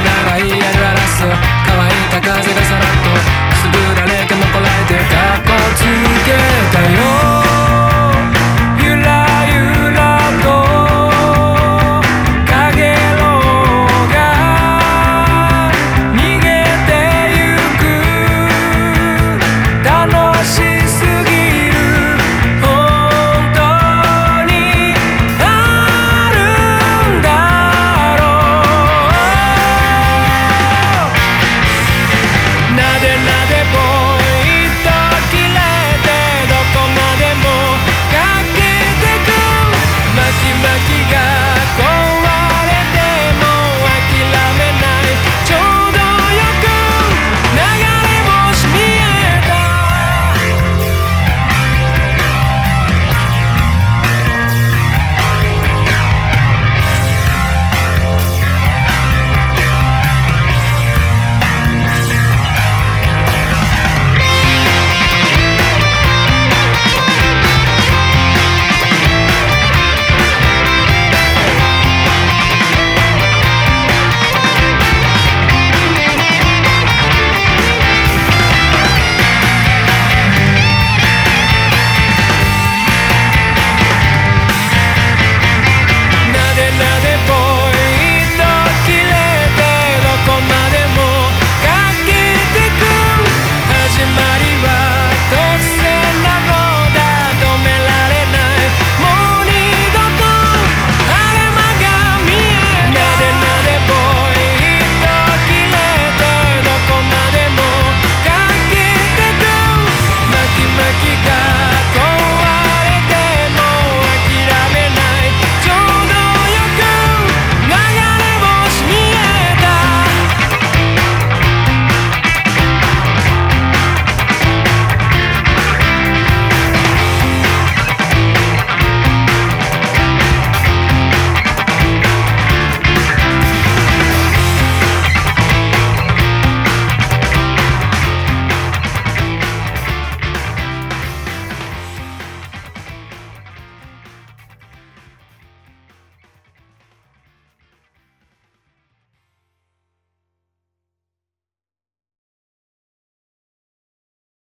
ならいいる荒らす。乾いた風が空